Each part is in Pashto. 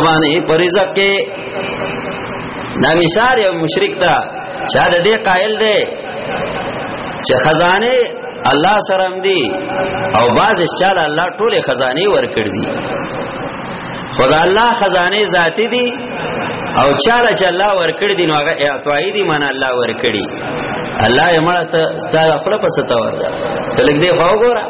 باندې پرېزه کې دا مثال یو مشرک ته چا د دې قائل دی چې خزانه الله سره هم دي او باز چاله الله ټوله خزانه ورکړ دي خدا الله خزانه ذاتی دي او چاله چې الله ورکړ دي نو هغه اعطای دي معنی الله ورکړي الله یې مړه ته ستاره خپل پستا ورده تلګ دې خو ګوره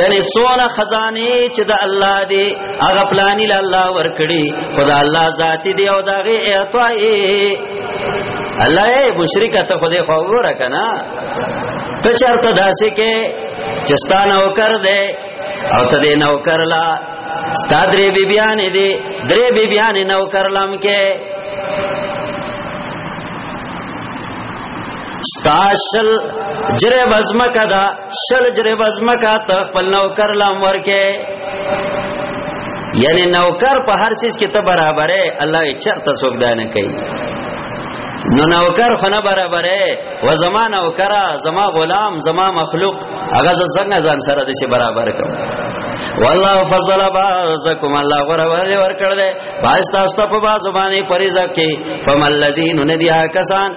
یعنی سونه خزانه چې د الله دی هغه پلاني له الله ورکړي خدا الله ذاتی دی او دغه اعطای الله یې مشرک ته خدای خو وره کنه ته چرته داسې کې چستان او کر دے او ته دې نو کرلا ستادرې بی بیان دې درې بی بیان نو کرلم کې ستاشل جره بزمکه دا شل جرب از مکا تا خپل نوکر لام ورکه یعنی نوکر په هر چیز کې ته برابرې الله یې چرته څوک دانه کوي نو نوکر خو نه برابرې و زما نوکر زما غلام زما مخلوق هغه څنګه ځان سره د شي برابر کوم والله فضل بعضکم الله غره ورې ورکړل باز تاسو په باز باندې پریزه کې فمل الذین ندیا کسان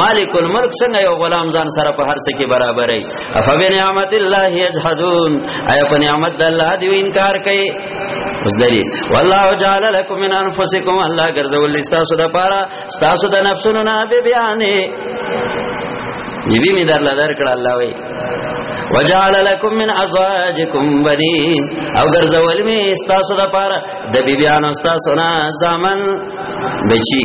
مالک الملک څنګه یو غلام ځان سره په هر څه کې برابرې افبه نعمت الله یجحدون ایا په نعمت د الله دی انکار کوي اوس دری والله جعل لكم من انفسكم الله ګرځول تاسو د پاره تاسو د نفسونو نه به بیانې یوی می در لدر کړه الله وی وجعل لكم من ازواجكم بنين او ګرځول می تاسو د پاره د بیبیانو تاسو نه ځامن بچی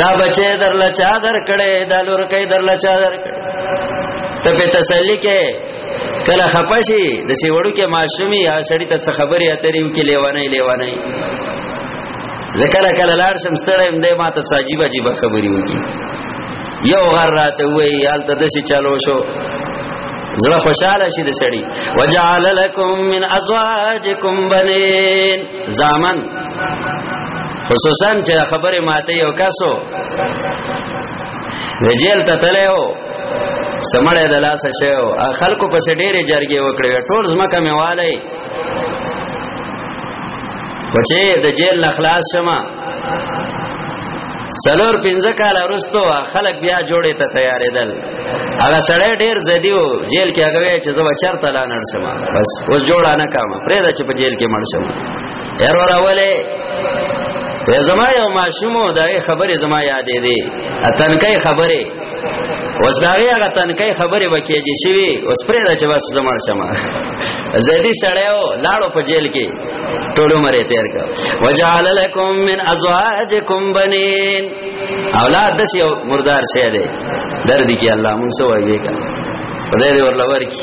دا بچې درل چا در کړې دا لور کې درل چا در کړې ته په تسلی کې کله خپشي د سی وړو کې ماشومی یا سړی ته خبرې اترې وکي لیوانه لیوانه ذکر کله لار شم ستړې هم دې ماته ساجيبه جيبه خبرې وکي یو غر راته وې یال ته دشي چالو شو زړه خوشاله شي د سړی وجعل لكم من ازواجكم بنين زامن خصوصا چې خبره ماته یو کاسو وجیل ته تلو سمړې د لاس شو خلکو په ډېرې جرګې وکړې ټول زمکه مې والي وچې د جیل نه خلاص شمه سلور پنځه کال وروسته خلک بیا جوړې ته تیارېدل هغه سړی ډیر زدی وو جیل کې هغه چې زو چرته لانړ شمه بس اوس جوړا نه کامه پرې دا چې په جیل کې مړ شمه ارور اوله وې زما یو ماشومو دا خبره زما یادې دي اتنکې خبره اوس دا وی هغه تنکې خبره وکیږي شوی اوس پرې دا چې واس زمړ شمه زیدی سړیو لاړو په جیل کې ټول عمر یې تیر کړ وجعل لكم من ازواجكم بنين اولاد دسی مردار شه دی درد کی الله مونږ سو وایې کا خدای دې ورلور کی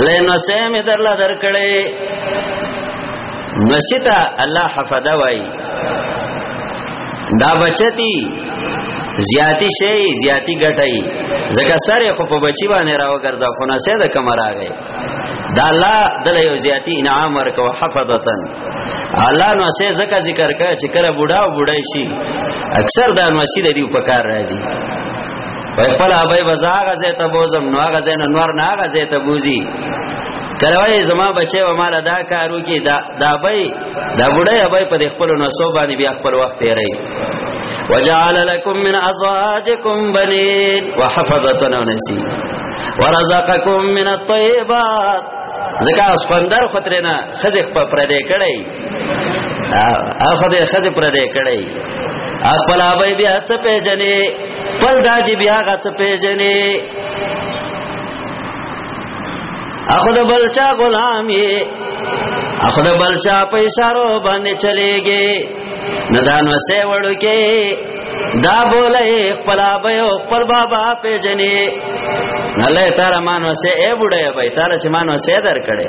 الله نو سه می درلا درکړې نسیتا الله حفظه وای دا بچتی زیاتی شي زیاتی ګټي زکه سره خو په بچی باندې راو ګرځاو خو نه سه د کم راغی دا الله دله یو زیاتی انعام ورکو حفظتن الله نو سه زکه ذکر کړه چې کله بوډا او بوډای شي اکثر دا نو شي د دې په کار راځي په خپل ابي بزاغه زه ته بوزم نو هغه زه نور نه هغه زه ته بوزي کله وای زما بچي و مال دا کارو کې دا دا بای دا بډای بای په خپل نو سو باندې بیا خپل وخت یې رہی وجعل لكم من ازواجكم بنين وحفظة ونسي ورزقكم من الطيبات زکه اسپندر خطرنه خزخ په پردې کړی اخو دې خځه پر دې کړی خپل ابي بیا څه پیژنې خپل داجی بیا غا څه پیژنې اخو د بلچا غلام یې اخو د بلچا په اشارو باندې چلےږي ندان وسه وړو کې دا بولې خپل ابي او خپل بابا پیژنې الله تعالی مانو سه اے بډای بای تعالی چې مانو سه در کړي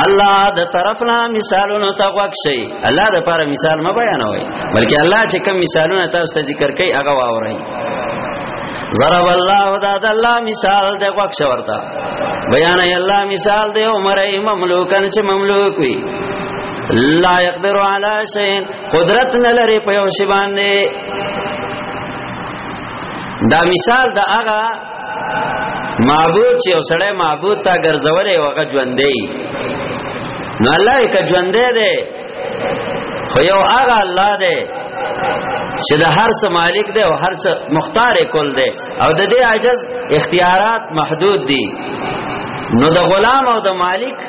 الله د طرفنا مثالونو ته غوښ شي الله د لپاره مثال ما بیانوي بلکې الله چې کوم مثالونه تاسو ته ذکر کوي هغه واوري ضرب الله دا د الله مثال د غوښ ورته بیان یې الله مثال دی عمر ای مملوکان چې مملوک وي لا يقدر على شيء قدرت نه لري په یو شی باندې دا مثال د هغه معبود چې وسړی معبود تا ګرځولې وغه ژوندې نو الله یې که ژوندې ده خو یو هغه الله ده چې د هر څه مالک ده او هر څه مختار کول ده او د دې عجز اختیارات محدود دي نو د غلام او د مالک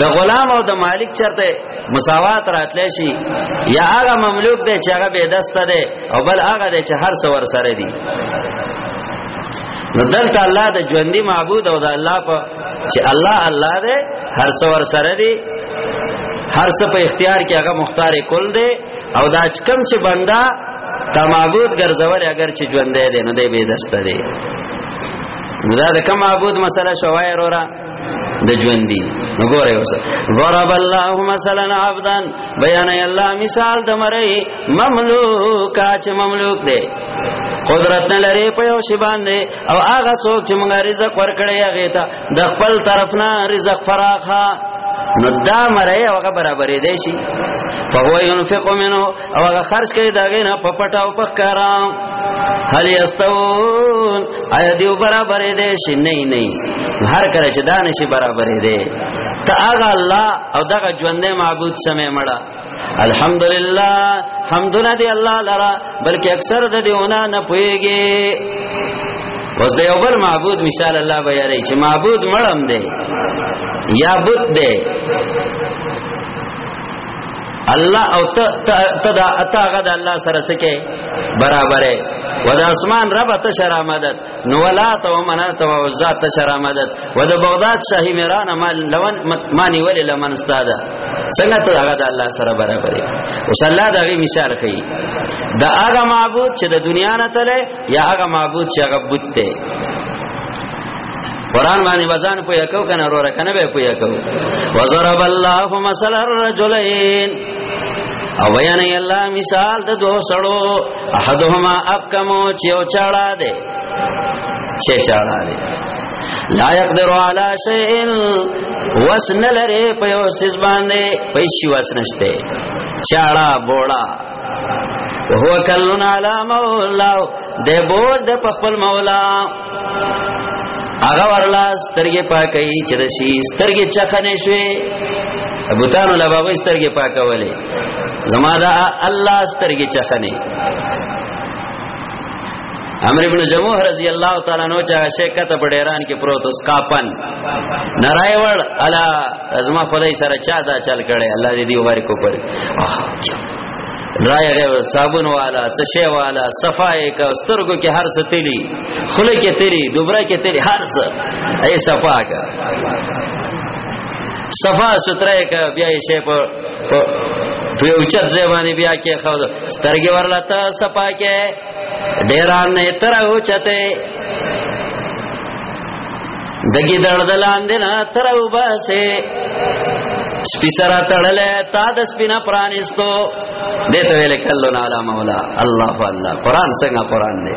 د غلام او د مالک چرته مساوات راتلی شي یا هغه مملوک دی چې هغه به دسته دی او بل هغه دی چې هر څور سره دی نو دلته الله د ژوندۍ معبود او د الله په چې الله الله دی هر څور سره دی هر څه په اختیار کې هغه مختار کل دی او دا کم چې بندا تا معبود ګرځول اگر چې ژوندې دی نو دی به دسته دی دا د کوم معبود مسله شوای رورا د ژوند دی نو ګوره اوس ضرب الله مثلا عبدا بیان الله مثال د مری مملوک اچ مملوک دی قدرت نه لري په یو شی باندې او هغه څوک چې موږ رزق ورکړی هغه ته د خپل طرف نه رزق فراخه نو دا مړی هغه برابرې دی شي فهو ينفق منه او هغه خرج کړي دا غي نه په پټه او په کارا هل یستون آیا دیو برابرې دي شي نه نه هر کله چې دا نشي برابرې دي ته هغه الله او دغه ژوندې معبود سمې مړه الحمدلله حمدنا دی الله لرا بلکې اکثر د دیونه نه پويږي وس د یو بل معبود مثال الله بیانې چې معبود مړم دی یا بت دی الله او ته ته دا اته هغه د الله سره سکه برابرې و د اسمان رب ته شرع مدد نو ولا ته ومنا ته او ذات ته شرع مدد و د بغداد شاهي میران مال لون مانی ولې لمن استاد څنګه ته هغه د الله سره برابرې او صلی الله دغه مثال خي دا هغه معبود چې د دنیا نه تله یا هغه معبود چې هغه بت دی قران باندې وزن پویا کو کنه ورور کنه به پویا کو وزرب الله مثل الرجلين او بیان الله مثال د دوه سړو احدهما اقمو چې او چاړه ده چې چاړه ده لا يقدر على شيء وسن لري په یو سیس باندې پیسې وسنشته چاړه بوړه وهو کلن علی مولا د بوج د خپل مولا هغه ورلا سترګې پاکي چې رشي سترګې چخنې شوې ابو تان الله بابا سترګې پاکولې زما دا الله سترګې چخنې امر ابن جموح رضی الله تعالی عنہ چا شیکت په ډیران کې پروت اس کاپن نارای وړ الا ازما خدای سره چا دا چل کړي الله دې دی وبارک پر رای غو صابون والا تشه والا صفای کا سترګو کې هر څه تیلی خله کې تیری دوبره کې تیری هر څه ای صفا کا صفا ستره کا بیا یې شی په په یو چت زبانی بیا کې خو سترګې ورلته صفا کې ډیران نه تر او چته دګی دړدلان دې نه تر او باسه سپی سرا تړلې تا د سپینا پرانیستو دې ته ویل کلو نه علا مولا الله الله قران څنګه قران دی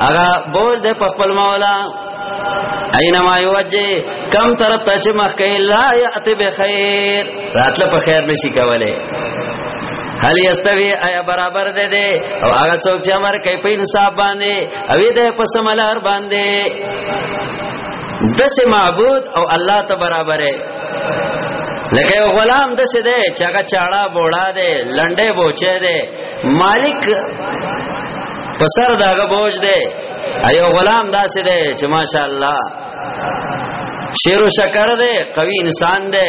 هغه بوج د خپل مولا اينما يوجه کم طرف ته چې مخ کوي لا ياتي بخير راتله په خیر نشي کوله هل یستوی آیا برابر ده ده او هغه څوک چې امر کوي په انصاف باندې او دې په سملار باندې دسه معبود او الله ته برابره لکه یو غلام د څه دی چې هغه چاړه بوړا دی لنډه بوچه دی مالک په سر داغه بوج دی ایو غلام داسې دی چې ماشاءالله شیر و شکر دی قوی انسان دی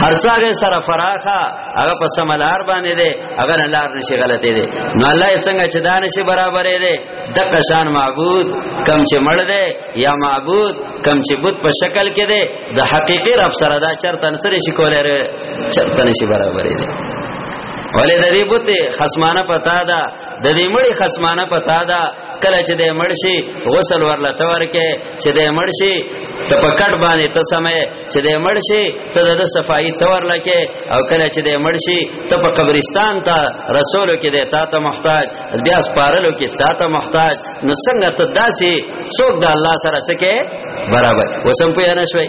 هر څاګه سره فراخه هغه په سملار باندې دی هغه نه لار نشي غلطي دی نو الله یې څنګه چې دانه شي برابرې دی د قشان معبود کم چې مړ دی یا معبود کم چې بت په شکل کې دی د حقيقي رب سره دا چرته سره شي کولای چرته نشي برابرې دی ولې د دې بت خصمانه پتا ده د دې مړی خصمانه پتا ده کله چې د مړشي غسل ورله تور کې چې د مړشي ته پکټ باندې ته سمې چې د مړشي ته د صفائی تور لکه او کله چې د مړشي ته په قبرستان ته رسولو کې د تا ته محتاج بیا سپارلو کې تا ته محتاج نو څنګه ته داسي څوک د الله سره سکے برابر وسم په نه شوي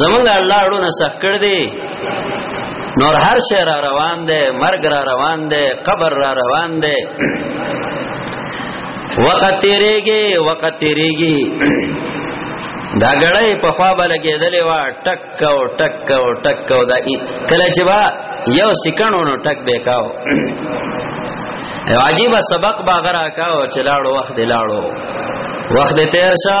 زمونږ الله ورونه سخت کړ دی نور هر شی را روان دی مرګ را روان دی قبر را روان دی وقت تیریږي وقت تیریږي دا غړې په خوا بلګې دلې وا ټک او ټک او ټک او دا کله چې وا یو سکندو نو ټک به کاو عجیب سبق باغرا کاو چې لاړو وخت لاړو وخت تیر شه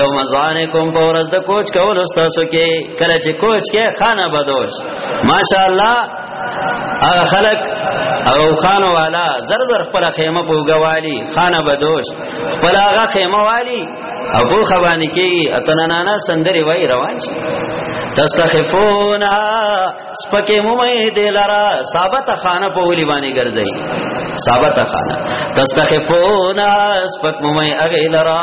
یو مزانه کوم په ورځ د کوچ کول استاسو کې کله چې کوچ کې خانه بدوش ماشاءالله هغه خلک او خانو والا زر زر خپل خیمه په غوالي خانه بدوش خپل هغه خیمه والی او په خوانی کې اتنانانا سندري وای روان شي تستخفون سپکه مومې دلرا ثابت خانه په ولي باندې ګرځي ثابت خانه تستخفون سپک مومې اغه لرا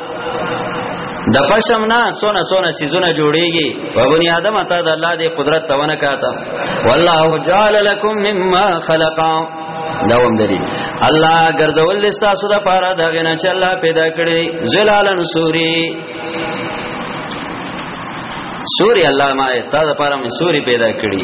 د پښم نه سونه سونه سيزونه جوړيږي او بني ادم ته د الله دی قدرت ته ونه کاته والله جعل لكم مما خلق دوام لري الله ګرځول لستا سودا پارا دا غنا چې الله پیدا کړی زلالن سوري سوري الله ما ته دا پارا مې سوري پیدا کړی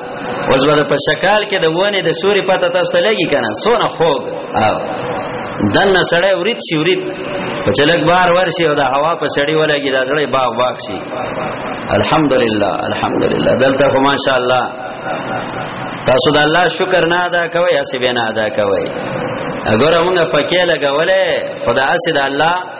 اوس به په شکل کې د ونه د سوري پته تاسو لګي کنه سونه خوګ او دنه سړی ورید شي ورید په چلک بار ورشي او د هوا په سړی ولګي دا سړی باغ باغ شي الحمدلله الحمدلله دلته خو ماشاء الله تاسو د الله شکر نه ادا کوئ اسی به نه ادا کوئ اگر موږ پکې لګولې خدا اسی د الله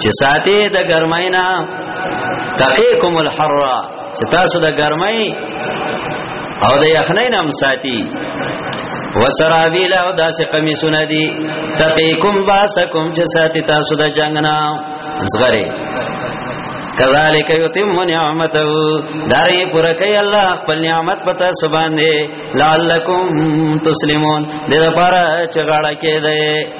چې ساتي د ګرماینا تقیکم الحر چې تاسو د ګرمای او د یخنۍ نام ساتي وسرابیل او داسې قمیصونه دي تقیکم باسکم چې ساتي تاسو د جنگ نه زغره کذالک یتم نعمته داري پوره کوي الله خپل نعمت پتا سبحان دې لعلکم تسلمون دې لپاره چې غاړه کې ده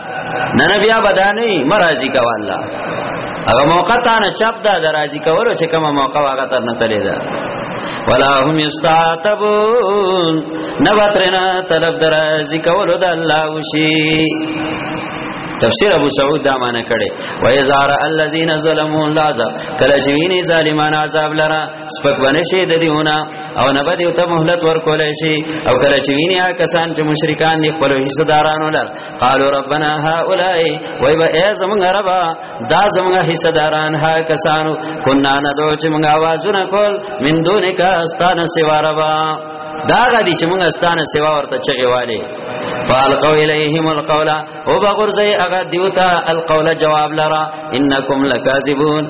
نه نه بیا بدانه مرضی کوا الله هغه موقع تا نه چپ دا درازي کولو چې کومه موقع هغه تر نه تللی دا ولا هم یستعتبون نه وترنا طلب درازي کولو د الله وشي تفسیر ابو سعود دا معنی کړي و یزار الذین ظلموا العذاب کله چې ویني ظالمان عذاب لرا سپک باندې شي د دیونه او نه بده ته مهلت ورکول شي او کله چې ویني کسان چې مشرکان دي خپل حصدارانو لر قالوا ربنا هؤلاء وای و ای زمونږ ربا دا زمونږ حصہ داران ها کسانو کنا ندو چې مونږ आवाजونه کول من دونک استانه سیوا ربا دا غدي چې مونږ استانه سیوا ورته چغي والي فالقوا الیہم القول او بغرزی اغا دیوتا القول جواب لرا انکم لکاذبون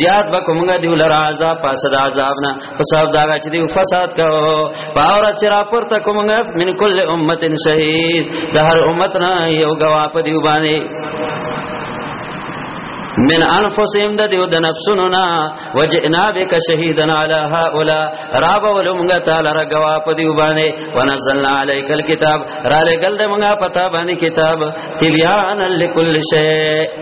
زیاد به کومګه دی ولر عذاب پس د عذاب نه پس دا چې دی فساد کو باور چې را پورته کومګه من کل امه شهید د هر امت نه یو غوا په دی باندې من انفسهم د دیو د نفسونو نا وجئنا بک شهیدنا علی هؤلاء رب ولمغه تعالی رغوا په دیو باندې ونزلنا علیک الكتاب را لګل د مغه پتا باندې کتاب تبیان لكل شیء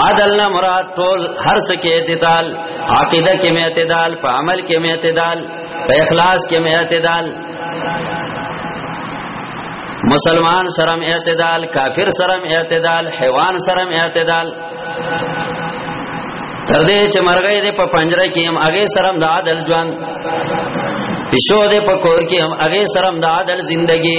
عدل نه مراد ټول هر څه کې اعتدال عقیده کې مې اعتدال په عمل کې مې اعتدال په اخلاص کې مې اعتدال مسلمان سرم اعتدال کافر سرم اعتدال حیوان سرم اعتدال تر دې چې مرغې دې په پنجره کې هم هغه سرم د عادل ژوند پښو دې په کور کې هم هغه سرم د عادل ژوندۍ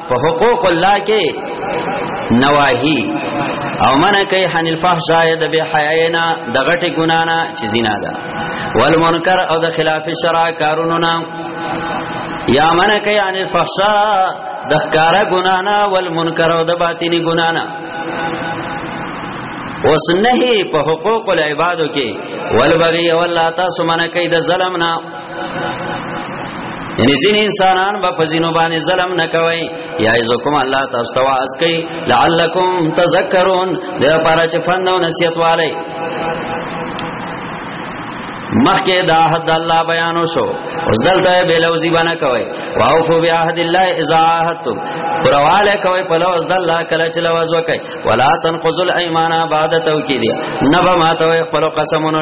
په حقوق الله کې نواهی او من کوي حن الفحشاء د به حیانا د غټي ګنا نه چې زنا ده والمنکر او د خلاف شرع کارونو نه یا من کوي عن الفحشاء د ښکارا ګنا نه والمنکر او د باطینی ګنا نه اوس نه په حقوق العبادو کې ولبغي او الله تاسو من کوي د ظلم نه یعنی ځین انسانان به په ځینو باندې ظلم نه کوي یا یذکم الله تاسو ته واعظ کوي لعلکم تذکرون دا لپاره چې فن او نصیحت والي مخکې دا حد الله بیان وشو اوس دلته به لوزي باندې کوي واوفو بیا حد الله اذا عهدتم پرواله کوي په لوز د الله کله چې لوز وکي ولا تنقذ الايمان بعد توکيدها نبا ما توي خپل قسمونه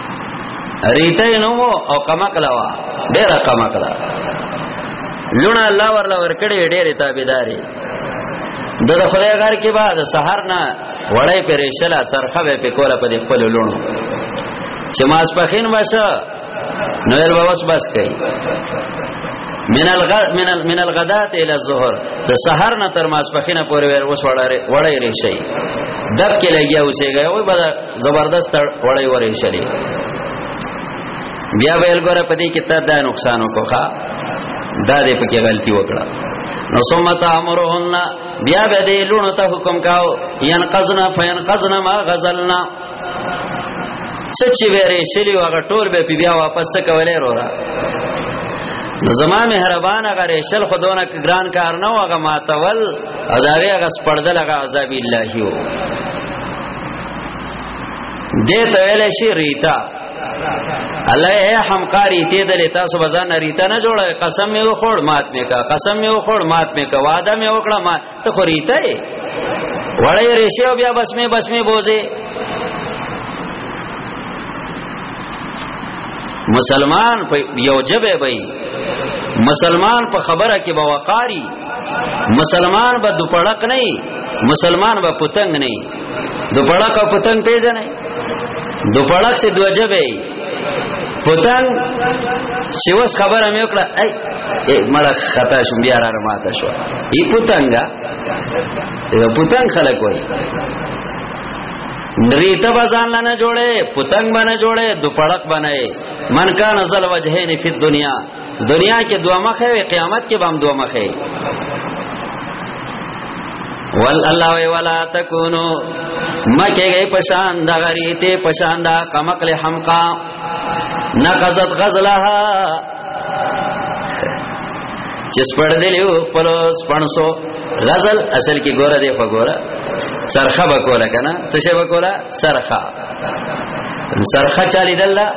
ریته نو او کما کلاوا ډیر کما کلا لونه الله ورلا ورکړي ډیر تابعداري دغه خدای غار کې بعد سحر نه وړې پرېشلا سرخه به پکوله په خپل لونو چې ماس پخین واشه نو یې واپس بس کړي من الغ من ال... من الغدات الى الظهر د سحر نه تر ماسپخینه پورې ور وسوړې وړې ریشي دب کې لګیا اوسېږي او بل زبردست وړي ورې شلي بیا ویل ګوره په دې کې ته دا نقصان وکړه دا دې پکې غلطي وکړه نو ثم تامرهن بیا به دې لونو ته حکم کاو ينقذنا فينقذنا ما غزلنا سچي ویری شلی وغه ټول به بیا واپس کولې رورا نو زما مهربان هغه ریشل خودونه ګران کار نه وغه ماتول او دا هغه سپړدل هغه عذاب الهي وو دې ته ویل شي ریتا الله اے همکاری ته دلې تاسو بزان ریتا نه جوړه قسم می وخوړ مات می کا قسم می وخوړ مات می کا وعده می وکړه ما ته خو ریتا یې وړې ریشه بیا بس می بس می بوزي مسلمان په یو جبه وي مسلمان په خبره کې بوقاری مسلمان به دوپړک نه مسلمان به پتنګ نه دوپړک او پتنګ پیژنې دوپړک چې دوجبې پتنګ چې وس خبره مې وکړه ای مړه خطا شو بیا را ماته شو ای پتنګا یو پتنګ خلک وای نریته بزان لنه جوړه پتنګ باندې جوړه دوپړک باندې من کان زل وجهین فی الدنیا دنیا کې دوه مخه وي قیامت کې به هم دوه مخه ول الله وی ولا تکونو مکه گئی پشان دا غریته پشان دا قمقل حمقا نقضت غزلها چې سپړ دیو خپل سپنسو غزل اصل کې ګوره دی خو ګوره سرخه بکوله کنه څه شی بکوله سرخه سرخه چالي دلا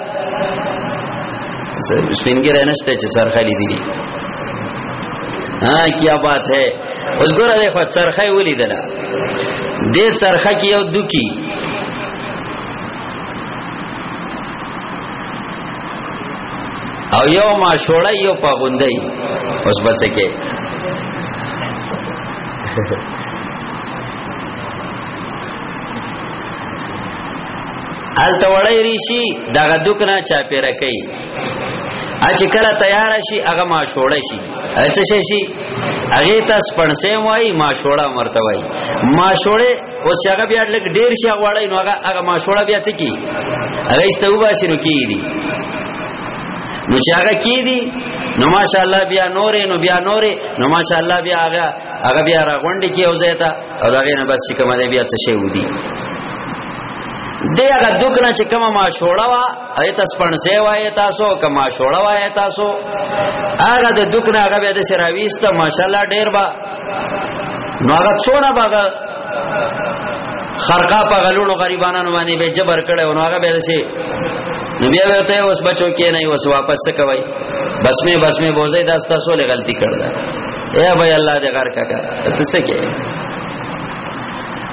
سپینګره نشته چې سرخلی دي ها کیا بات ہے اوس ګوره د خپل سرخه ولیدل د سرخه کې یو دوکي او یو ما شوړی یو پابوندای اوس بس کې الته وړی ریشي دغه دکنه چا پیره کوي اچ کله تیار شي هغه ما شوړه شي اچ شي شي هغه ته سپړسه وای ما شوړه مرته وای ما شوړه اوس هغه بیا لګ ډیر شي غواړي نو هغه هغه ما شوړه بیا څه کی هغه استوبا شنو کی دي نو چې هغه کی دي نو ماشاءالله بیا نورې نو بیا نورې نو ماشاءالله بیا هغه هغه بیا راغونډي کی او زیتا او داغه نه بس چې کومه بیا څه شی ودی دی هغه دکنه چې کومه ما شوړه وا ایت سپنځه وای تاسو کومه شوړه وای تاسو هغه د دکنه هغه به د سراويسته ماشاءالله ډیر با نو هغه څونه باغ خرقه په غلونو غریبانو باندې به جبر کړي او هغه به سي نو بیا به ته اوس بچو کې نه اوس واپس کوي بس می بس می بوزي دا تاسو له غلطي کړل اے بھائی الله دې غر کا ته څه کې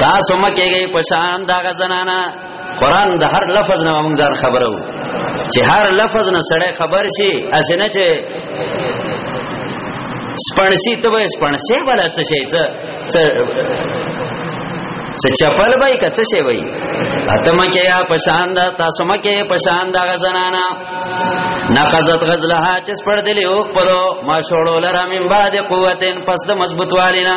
تاسو مکه گئی پشان دا غزنانا قران د هر لفظ نه موږ ځان خبرو چې هر لفظ نه سړی خبر شي اسنه چې سپڼسی ته وای سپڼسی ولا څه شي څه څه چپل وای که څه شي وای اتم کې یا پشان دا تاسو مکه پشان دا غزنانا نقضت غزلها چس پړ دلی او خپلو ما شوړو لرا من بعد قوتن پس د مضبوط والینا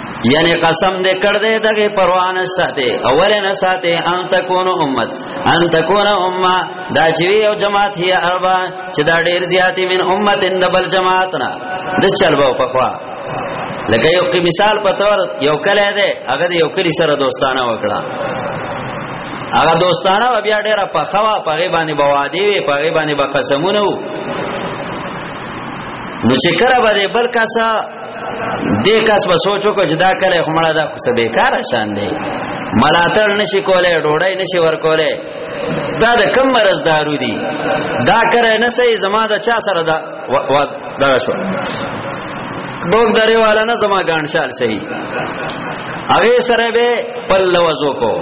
یعنی قسم دې کړ دې دغه پروا نه ساته اول نه ساته ان تکون امت ان تکون امه دا چې یو جماعت هي اربا چې دا ډېر زیاتی من امت ان دبل جماعت نه د چلبو په خوا لکه یو کې مثال په تور یو کله ده هغه یو کلی سره دوستانه وکړه هغه دوستانه بیا ډېره په خوا په غي باندې بوادي وي په غي باندې بقسمونه نو چې کړه باندې بل کاسه دې کس به سوچو کو چې دا کله خمړه دا خو سبې کار شان دی ملاتړ نشي کولای ډوړای نشي ورکولای دا د کم مرز دارو دي دا کرے نه سي زما د چا سره دا و دا شو ډوګ درې والا نه زما ګانشال سي هغه سره به پل وزو کو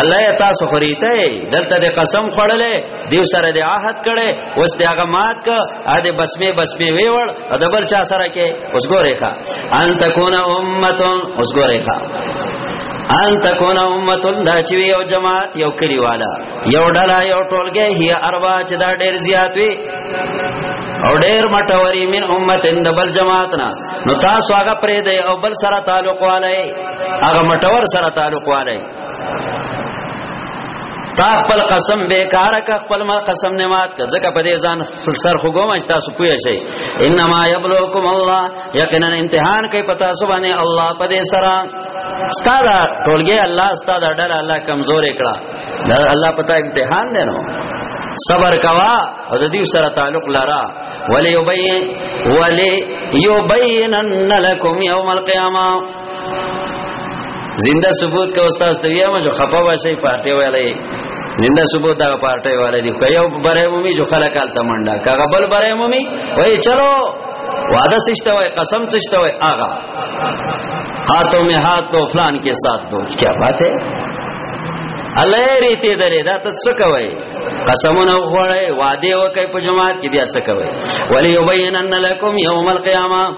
الله تاسو خریته دلته د قسم خړلې دیو سره د عهد کړي اوس د هغه مات ک ا د بسمه بسمه ویوړ ا د بل چا سره کې اوس ګورې ښا ان تکونه امه اوس ګورې ښا ان تکون امه دا چې یو جماعت یو کلیواله یو ډله یو ټولګه هي اربع چې دا ډیر زیات وي او ډیر مټوري من امه د بل جماعتنا نو تاسو هغه پرې دی او بل سره تعلق والے هغه مټور سره تعلق والے تا خپل قسم بیکاره ک خپل ما قسم نه مات ک زکه په دې ځان خپل سر خو ګوم چې تاسو پوه شئ انما یبلوکم الله یقینا امتحان کوي پتا سو باندې الله په دې سره ستاده ټولګي الله ستاده ډل الله کمزور کړه الله پتا امتحان دی نو صبر کوا او د دې سره تعلق لرا ولی یبین ولی یبینن لکم یوم القیامه زنده ثبوت کا استاد ته ویم جو خپه وشي پارټي ویلې زنده ثبوت دا پارټي والے دی کيو بره مومي جو خلک حالت منډه کغه بل بره مومي وای چلو وعده سشته وای قسم سشته وای آغا ہاتھوں میں ہاتھ دو فلان کے ساتھ دو کیا بات ہے الله ریته درې دا ته څه کوي قسمونه وغوړې وعده وکړي په جماعت کې بیا څه کوي ولي یبینن لکم یوم القیامه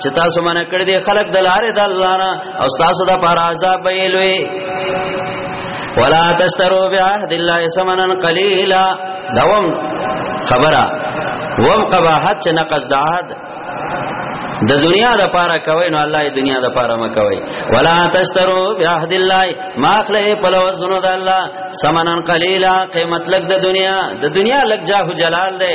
چې تاسو منع کړی دی خلق د لارې د الله نه او تاسو د پر عذاب ویلوي ولا تشتروا بعهد الله ثمنا قليلا دوم خبره وم قباحت چې نقص د عهد د دنیا د پاره کوي نو الله د دنیا د پاره ما کوي ولا تشترو بعهد الله ما خله په لوزونو د الله سمنن قلیلا قیمت لګ د دنیا د دنیا لګ جاه جلال ده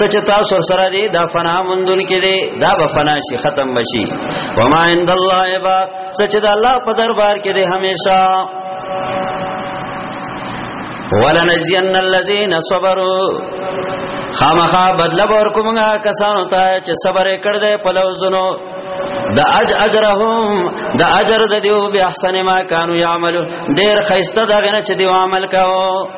سچ تاسو سر سره دی دا فنا مندون کې دی دا به فنا شي ختم بشي وما عند الله با سچ د الله په دربار کې دی هميشه ولنزين الذين صبروا خامخا بدل ور کومه کسانو ته چې صبر کړ دې په لوزونو د اج اجرهم د اجر د دیو به احسن ما كانوا يعملون ډیر خیسته دا غنه چې دیو عمل کاوه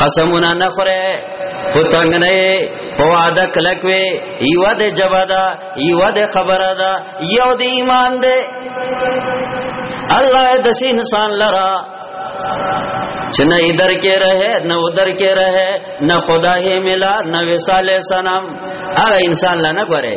قسمونه نه خوره پتنګ نه په وعده کلک وي یو د جواب ده یو د خبره ده یو د ایمان ده الله د انسان لرا چې نه ادھر کې رہے نه ادھر کې رہے نه خدا هي ملا نه وصال سنم هغه انسان لنه غره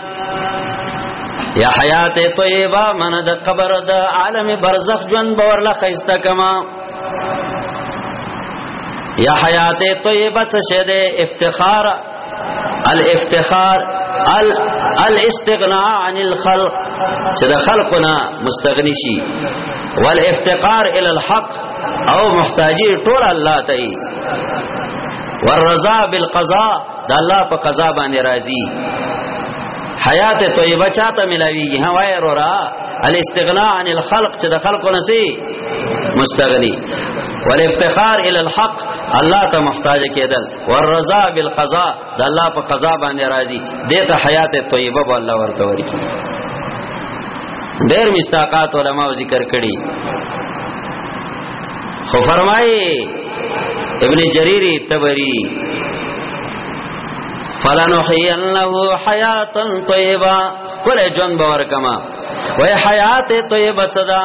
یا حیات طیبه من د قبر د عالم برزخ ژوند باور لا خیسته کما یا حیات طیبه څه شه ده افتخار الافتخار ال الاستغناء عن الخلق چې د خلقنا مستغنی شي والافتقار الى الحق او محتاجی ټول الله ته والرضا بالقضاء د الله په قضا باندې راضي حیات طیبه چاته ملاویږي ها وای رورا الاستغناء عن الخلق چې د خلقو نسی مستغنی والافتخار الى الحق الله ته محتاج کېدل والرضا بالقضاء د الله په قضا باندې راضي دته حیات طیبه به الله ورته ورکی ډېر مستاقات علماء ذکر کړي خو فرمایي ابن جرير تبري فلنحيينه حياه طيبه کله جون باور کما وای حیات طیبه صدا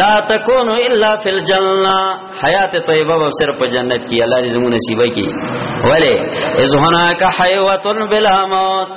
لا تکونو الا فی الجنه حیات طیبه و صرف جنت کی الله دې زموږ نصیب کی ولی از هناک حیوتن بلا موت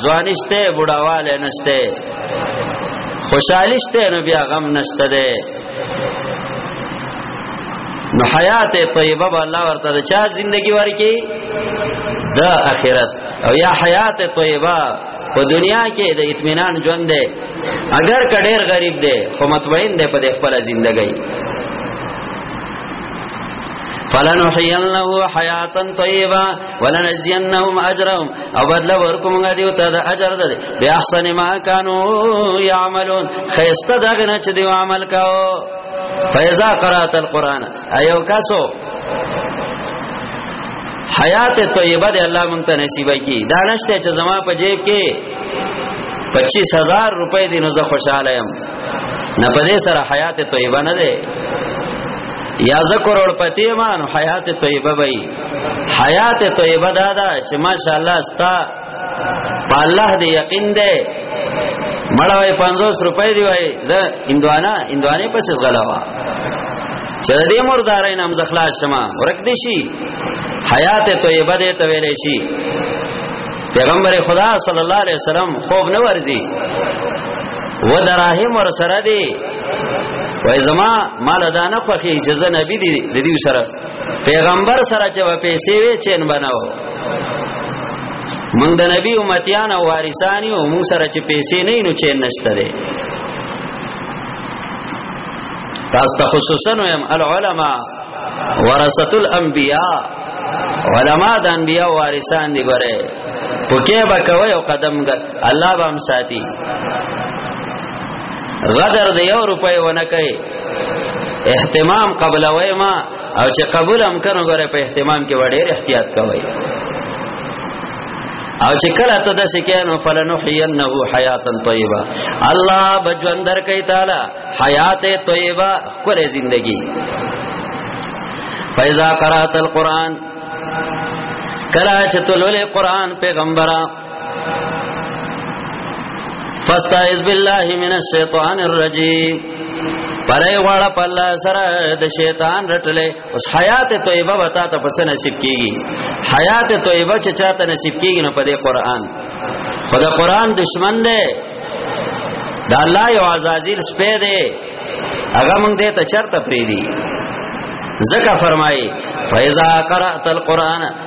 ځوانشته بډاواله نشته خوشالشته نو بیا غم نشته ده نو حیات طیبه به الله ورته د چا ژوندۍ ورکی د اخرت او یا حیات طیبه په دنیا کې د اطمینان ژوند دی اگر کډیر غریب دی خو مطمئن دی په خپل ژوندۍ فلنحینه حیاتا طیبه ولنجزينهم اجرهم او بدل ورکوم غدي او ته د اجر ده بیا احسن ما كانوا يعملون خيسته دغه نه چې دی عمل کاو فاذا قرات القران ايو کاسو حیات طیبه دی الله مونږ ته نصیب کی دانشته چې زما په جیب کې 25000 روپۍ دی نو زه خوشاله یم نه په دې سره حیات طیبه نه ده یا ذکر اور پتی مان حیات طیبه بئی حیات طیبه دا دا چې ماشاءالله ستا په الله دې یقین دې مړوي 500 روپۍ دی وای زه اندوانا اندوانه پس غلاوا چې دې مردارې نام زخلا شمه ورک دي شي حیات طیبه دې ته ویلې شي پیغمبر خدا صلی الله علیه وسلم خوب نه ورزي و دراهم ور سره دی وای زما مال دا نه خوخي چې زه نبی دی د دې سره پیغمبر سره چې په پیسې وی چین بناو موږ د نبی امتیان او وارثان یو موږ سره چې پیسې نه نو چین نشته دی تاسو ته خصوصا ویم العلماء ورثه الانبیاء علما د انبیاء وارثان دي ګره پکې به کوي او قدم الله به هم ساتي غدر د یو روپۍ ونه کوي اهتمام قبل وای ما او چې قبول هم کنو غره په اهتمام کې وړې احتیاط کوي او چې کله ته د سکینو فلنحینه حیاتن طیبه الله بجوندر کوي تعالی حیات طیبه کول زندگی فیضا قرات القرآن کلا چتلول قرآن پیغمبران فاستعذ بالله من الشیطان الرجیم پرې غواړه په الله سره د شیطان رټلې اوس حیات طیبه وتا ته پس نصیب کیږي حیات طیبه چې چاته نصیب کیږي نو په دې قران خدا قران دشمن دی دا الله یو عزازیل سپې دی هغه موږ دې ته چرته پری دی زکه فرمایي فیزا قرات القران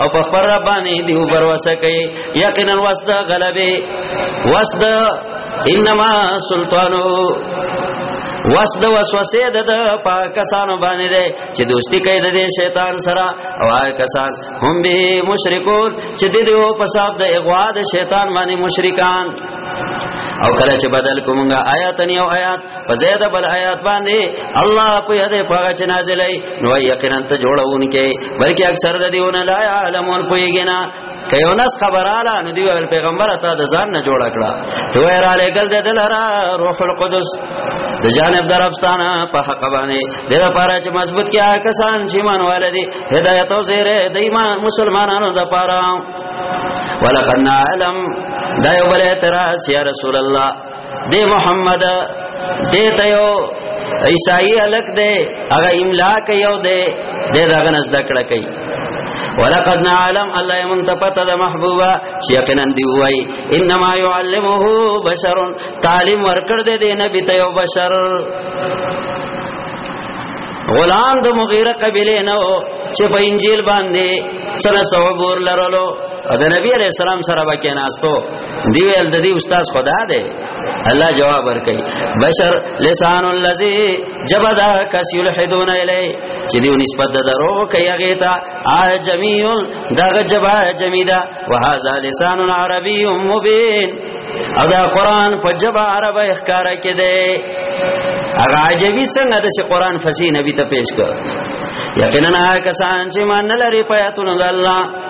او په خبر را باندې دی وبر وسه کوي یقینا واسطه غلبه واسطه انما سلطانو وس د وسوسه د د پاکستان باندې ده چې دوستی کوي د شیطان سره او هغه کسان هم به مشرکون چې د دې په صاحب د اغوا د شیطان باندې مشرکان او کله چې بدل کومه آیات نیو آیات په زید بل آیات باندې الله په دې په چې نازلې نو یقینا ته جوړونکې بلکې اکثر د دیونه لا علمون پویګنا کيو نس خبراله نو دی ویل پیغمبر ته د ځان نه جوړ کړه ته وای را لګل د دلرا روح القدس د جانب دربستانه په حق باندې د لپاره چې مضبوط کیا کسان چې مان والدي هدایت او زیره د ایمان مسلمانانو د پاره ولقد نعلم دا یو بل اعتراض یا رسول الله دی محمد دیتا یو عیسائی الک دی اغا املا که یو دی دی داغن از دکڑا کئی ولقد نعلم الله يمن تپتا د محبوبا چې یقینا دی وای انما يعلمه بشر تعلیم ورکړ دې دې نبی ته یو بشر غلام د مغیره قبیله نه و چې په انجیل باندې سره صحابور لرلو د نبی علیہ السلام سره وکیناستو دی ویل د دې استاد خدا دی الله جواب ورکړي بشر لسان الذي جبدا کس يلحدون الی چې دی نسبت د درو کوي هغه ته ا جميع دغه جبا جمیدا وهذا لسان عربي مبين او دا قران په جبا عربه اخکارا کې دی هغه عجبي څنګه د قران فصیح نبی ته پیش کړ یقینا کسان چې مان لري پیاتون الله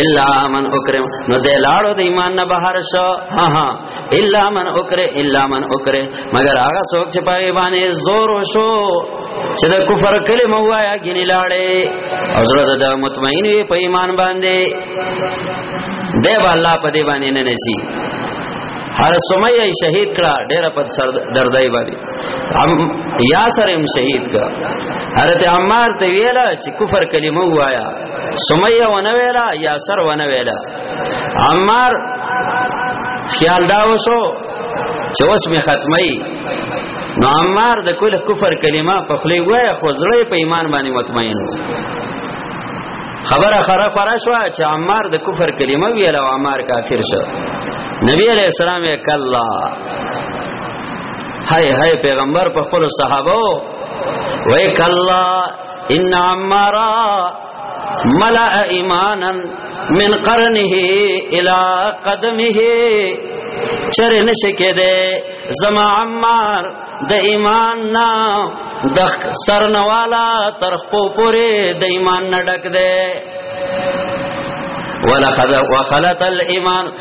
الا من اکرم نو د لاړو د ایمان نه بهر شو ها ها الا من اکره الا من اکره مگر هغه څوک چې په باندې زور وشو چې د کفر کلمه وایا غنی لاړې او زړه د مطمئن وي په ایمان باندې دی با الله په دې باندې نه نسی هر سميه شهید کړه ډېر په سر دردای باندې ام یاسر هم شهید کا حضرت عمار ته ویلا چې کفر کلمه وایا سمیه ونه ویلا یاسر ونه ویلا عمار خیال دا وشو چې اوس می ختمي نو عمار د کل کفر کلمه په خلی وای خو زړه په ایمان باندې مطمئن خبره خره خره شو چې عمار د کفر کلمه ویل او عمار کافر شو نبی علیہ السلام کلا هاي هاي پیغمبر په خپل صحابه وای کلا ان عمارا ملأ ایمانا من قرنه الى قدمه چر نشه کې ده زما عمار د ایمان نا د سرنوالا تر خپو پورې د ایمان نه ډک ده ولقد وخلت الايمان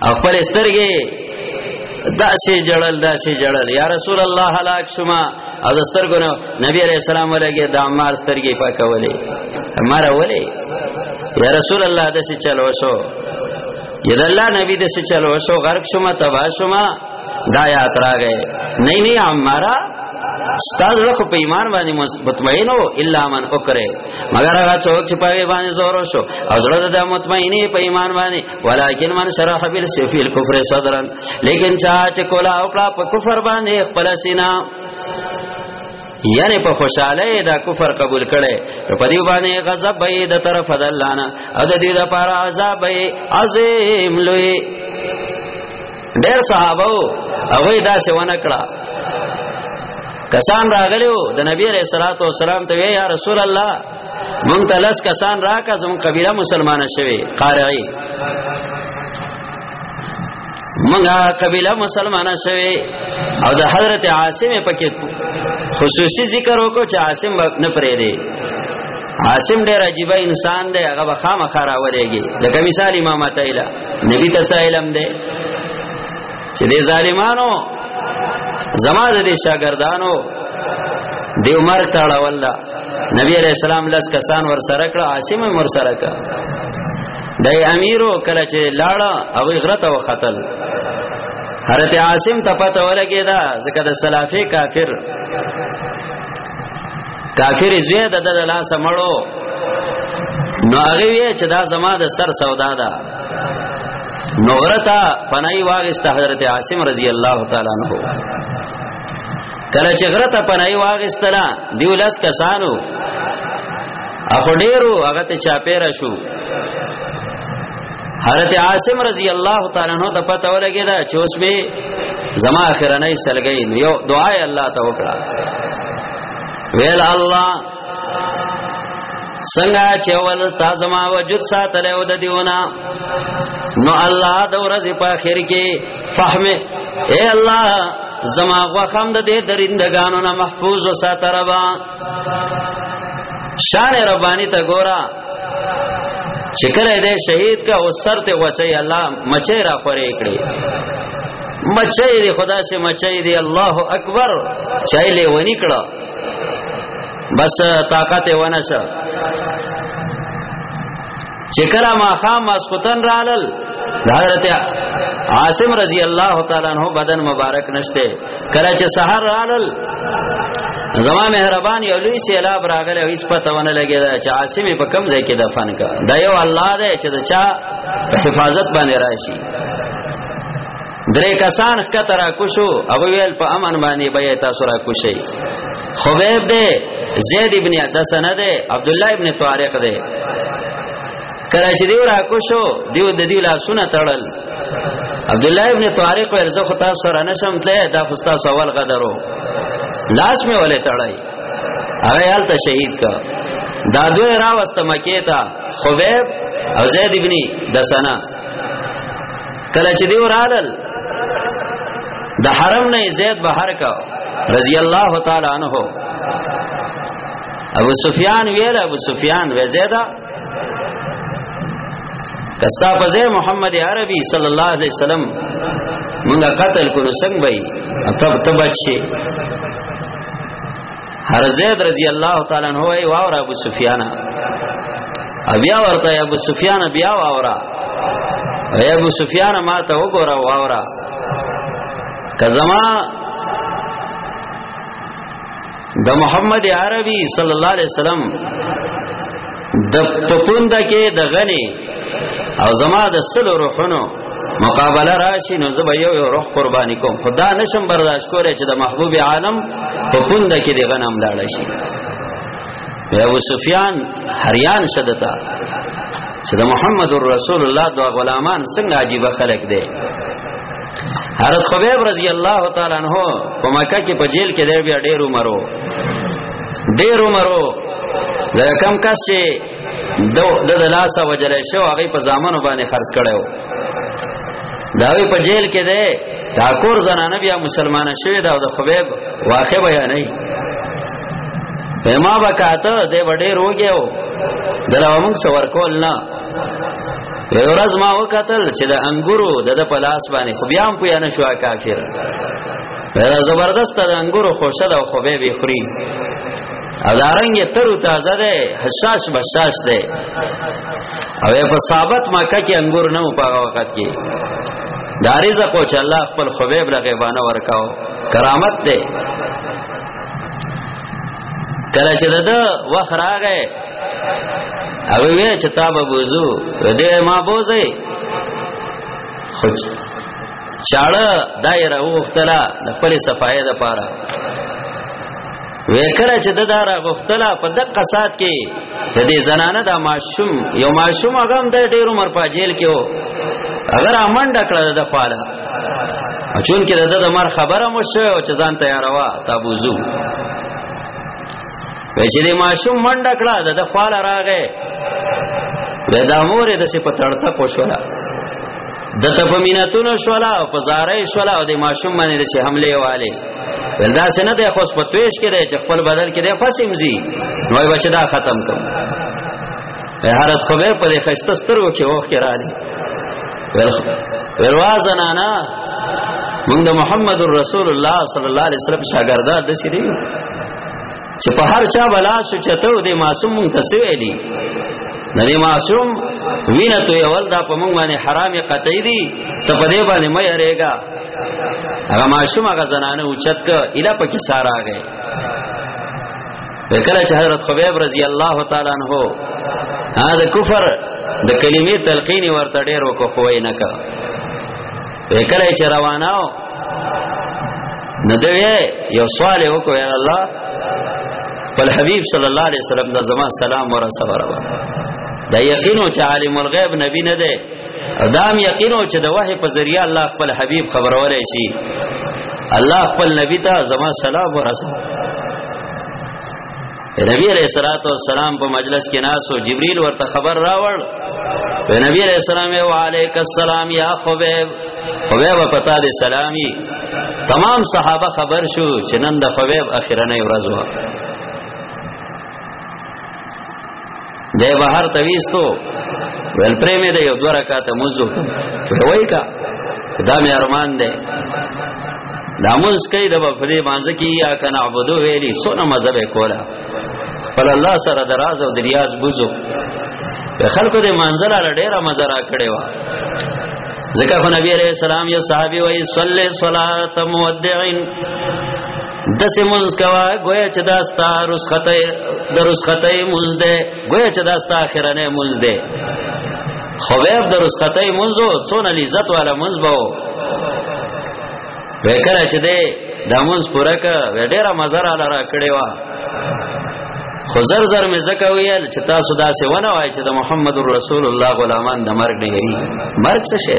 خپل سترګې داسې جړل داسې جړل یا رسول الله هلاک شما او د سترګو نو نبی عليه السلام ولګي د عمار سترګې پاکولې عمار ولې یا رسول الله داسې چلو شو یا الله نبی داسې چلو شو غرق شما تبا شما دا یاد راغې نه نه عمارا استاد له په ایمان باندې مطمئن او الا من اوکره مگر هغه څوک چې په باندې زور شو او زړه د مطمئنې په ایمان باندې ولكن من شرح بالسيف الكفر صدرا لیکن چا چې کولا او کلا په کفر باندې خپل سینا یعنی په خوشاله دا کفر قبول کړي په دې باندې غضب به د طرف د الله نه او د دې لپاره عذاب به عظیم لوی ډېر صحابه او دا څه ونه کړه کسان راغلیو د نبی علیہ الصلوۃ والسلام ته یا رسول الله مونږ ته لس کسان راکا زمون قبیله مسلمانه شوه قارعی مونږه قبیله مسلمانه شوه او د حضرت عاصم پکې خصوصي ذکر وکړو چې عاصم نه پرې دی عاصم ډېر عجیب انسان دی هغه به خامخا راولېږي د کمیسال امام تعالی نبی تسایلم دی چې د ظالمانو زما د شاګردانو دیو مرګ تاړه والله نبی علیہ السلام لس کسان ور سره کړ عاصم ور سره کړ د امیرو کله چې لاړه او غرته وختل حضرت عاصم ته پته ولګی دا ځکه د سلافي کافر کافر زوی د د لاس مړو نو هغه وی چې دا زما د سر سودا ده نو غرتا پنای واغست حضرت عاصم رضی الله تعالی عنہ کله چې غره ته پنای واغستلا دیو لس کسانو اخو ډیرو هغه ته چاپیرا شو حضرت عاصم رضی الله تعالی عنہ ته پته ولګی دا چې اوس به زما اخرنۍ سلګی یو دعای الله ته وکړه ویل الله څنګه چې ول تا زما وجود ساتلې و د دیونه نو الله د ورځې په اخر کې فهمه اے الله زما غوخم د دې درندگانو نه محفوظ وساته ربا شان ربانی ته ګورا چې کله دې شهید کا او سر ته وچي الله مچې را خورې کړې مچې دې خدا سے مچې دې الله اکبر چای له ونی کړه بس طاقت ونه شه چې کله ما خام ماسختن رالل حضرت عاصم رضی الله تعالی عنہ بدن مبارک نشته کله چې سحر رالل زما مهربان یو لوی سیلاب راغله هیڅ پته ونه لګیدا چې عاصم په کم ځای کې دفن کا دا یو الله دی چې دا چا حفاظت باندې راشي درې کسان کته را کوشو هغه ویل په امن باندې به تاسو را کوشي خبيب دی زید ابن حدثنا دی عبد الله ابن طارق دی کله چې دیو را کوشو دیو د دیو لاسونه تړل عبد الله ابن طارق ورزه خو تاسو سره نشم تله دا خو تاسو اول غدرو لاس می ولې تړای هغه حال ته شهید کا دا دوی را واست مکه تا خبيب او زید ابن دسنا کله چې دی ورالل د حرم نه زید بهر کا رضی الله تعالی عنہ ابو سفیان ویل ابو سفیان و زیدا کستا پزه محمد عربي صلی الله علیه وسلم مونږه قتل کړو څنګه وای تب تب شي هر زید رضی الله تعالی عنہ وی واور ابو سفیان بیا ورته ابو سفیان بیا واورا اے ابو سفیان ما ته وګوره واورا کزما د محمد عربي صلی الله علیه وسلم د پپوند کې د غني او زما د سل روحونو مقابله راشي نو زه به یو یو روح قرباني کوم خدا نشم برداشت کوله چې د محبوب عالم پپوند کې د غنم لاړ شي ابو سفیان هریان شدتا چې د محمد رسول الله د غلامان څنګه عجیب خلک دی حضرت خبیب رضی الله تعالی عنہ په مکه کې په جیل کې دی بیا ډیر عمرو ډیر عمرو ځکه کم کس چې دو د لاسه وجل شو هغه په ځامنو باندې خرج کړو دا وی په جیل کې دی دا کور زنانه بیا مسلمانه شوی دا د خبیب واقع بیان نه ما بکاته د وړې روګیو دلته موږ څور کول نه یو ورځ ما وکتل چې د انګورو د د پلاس باندې خو بیا هم پویا نه شو کافر دا زبردست د انګورو خوشه ده خو به بخوري او دا رنګ تر تازه ده حساس بساس ده او په ثابت مکه کې انګور نه په وخت کې دا رزق او چې الله خپل خبيب له غیبانه ورکاو کرامت ده کله چې ده وخت راغی هغه وی چې تا به بوزو دې ما بوزي خو چاړه دایره وختلا د خپل صفایه د پاره وکړه چې د دارا غختلا په دقه سات کې د دې زنانه د ماشوم یو ماشوم هغه هم د ډیرو مر په جیل کې وو اگر امن ډکړه د خواله چون کې د د مر خبره مو شوه چې ځان تیاروا تابوزو چې د ماشوم منډه کړه د خواله راغې د دامور د سي په تړته کو شولا د ته په مينتونو شولا او په زارې شولا او د ماشوم باندې د سي حمله والے ولدا سنه د خوش په تويش کې چې خپل بدل کې د فسم زی نوې بچ دا ختم کوم حضرت خبر په خسته سترګو کې وښ کې راځي ورواځنا نه موږ محمد رسول الله صلی الله علیه وسلم شاګردا د سری چې په هر چا بلا سو چته دې معصوم مونږ ته سوي دي نه دې معصوم وینه تو یول دا په مونږ باندې حرام قطعی دي ته په دې باندې مې هرېګا هغه معصوم هغه زنانه اوچت ک اله پکې سارا غي وکړه چې حضرت خبیب رضی الله تعالی عنہ دا کفر د کلمې تلقین ورته ډېر وکړو نه کا کله چې روانه و نو دی یو سوال وکړ یا الله پر حبیب صلی الله علیه وسلم د زما سلام ور سره دا یقینو چې عالم الغیب نبی نه دی دام یقینو چې د وحی په ذریعہ الله خپل حبیب خبرولای شي الله خپل نبی ته زما سلام ورسوي نبی علیہ الصلوۃ والسلام په مجلس کې ناسو جبرئیل ورته خبر راوړ نبی علیہ السلام و علیک السلام یا خبیب خبیب پتا دې سلامي تمام صحابه خبر شو چې نن د خبیب اخیرنې ورځ و دی بهر تويستو ول پرې مې د یو دوه رکعاته موزو وای کا دا مې ارمان دی دا موږ کوي د په دې مانځ کې یا کنه عبادت ویلي سونه مذهب کولا پر الله سره دراز او دریاز بوزو په خلکو دې منزل له ډیره مزه را کړې و ځکه خو نبی عليه السلام یو صحابي وایي صلی صلاه مودعين د سیمونز کوا گویا چې دا ستا رسخته د رسخته مونږ ده گویا چې دا ستا اخرنه مونږ ده خو به د رسخته مونږ څونه لذت والا مونږ بو وکړه چې ده د مونږ پوره ک ډیره مزه را لره کړې وا خو زر زر مې زکه ویل چې تاسو دا څه ونه وای چې د محمد رسول الله غلامان د مرګ نه مرګ څه شي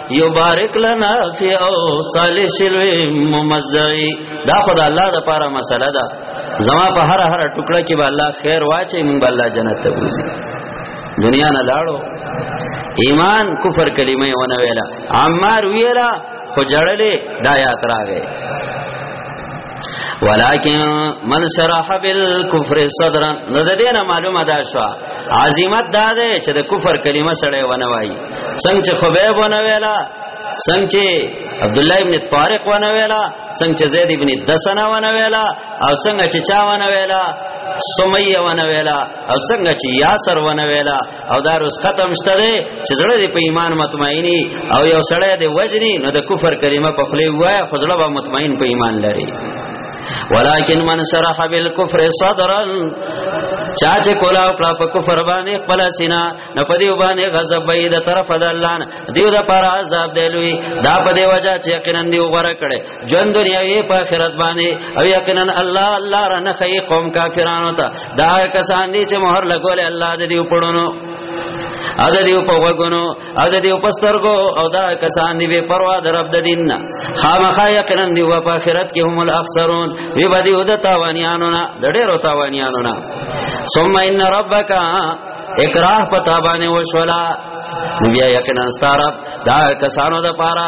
یبارک لنا فی او صالح شلوی ممزعی دا خدا الله د پاره مسله ده زما په هر هر ټوکړه کې به الله خیر واچي مونږ به الله جنت ته بوزي دنیا نه لاړو ایمان کفر کلمه ونه ویلا عمار ویلا خو جړلې دا یاد راغې ولكن من شرح بالكفر صدرا نو د دې نه معلومه ده شو عظمت دا ده چې د کفر کلمه سره ونه وایي څنګه چې خبيب ونه ویلا څنګه چې عبد الله ابن طارق ونه ویلا څنګه چې زید ابن دسنه ونه ویلا او څنګه چې چا ونه ویلا سمیه ونه ویلا او څنګه چې یاسر ونه ویلا او دا رسخت هم شته دی چې زړه دې په ایمان مطمئنی او یو سړی دې وجنی نو د کفر کلمه په خلی وای خو زړه به مطمئن په ایمان لري ولكن من سرح بالكفر صدرا چا چې کولا او کړه په کفر باندې خپل سینا نه په دیو باندې غضب به د طرف د الله نه دیو د پر عذاب دی لوی دا په دی وجہ چې یقینا دی وګره کړي ژوند دنیا یې په آخرت باندې او یقینا الله الله را نه خي قوم کافرانو ته دا کسان دي چې مہر لګول الله دې دی پړونو او د دیو په وګونو او د دیو په سترګو او دا کسان دی بے پروا د رب د دین نه خامخا یقینا دی په آخرت کې هم الاخسرون وی بدی ود تاوانیانو نه د ډېرو تاوانیانو نه ثم ان ربک اکراه پتا باندې وشولا بیا یقینا ستاره دا کسانو د پاره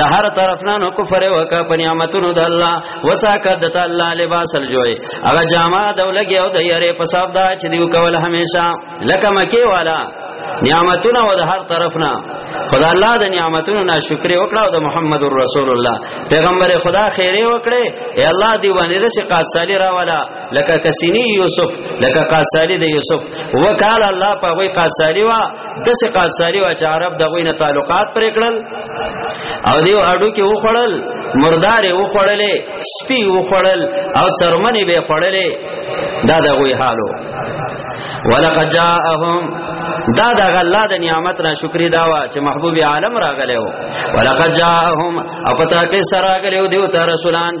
د هر طرف نه نو کفر وکا په نعمتونو د الله وساکت د الله لباس الجوي هغه جامه دولګي او د یاره په صاحب دا چې دیو کول همیشه لکه مکی والا نعمتونه و د هر طرف نه خدا الله د نعمتونو نه شکر وکړه او د محمد رسول الله پیغمبر خدا خیره وکړي اے الله دی باندې د شقات صالح را ولا لکه کسینی یوسف لکه قاسالی د یوسف وکاله الله په وی قاسالی وا دسه قاصاری او عرب دغه نه تعلقات پر کړل او دیو اډو کې و خړل مردار و خړلې سپي و خړل او چرمنې به خړلې دا دغه حالو ولقد جاءهم دا دا الله د نعمت را شکر دا وا چې محبوب عالم راغله ولقد جاءهم او پتا کې سره راغله دیو ته رسولان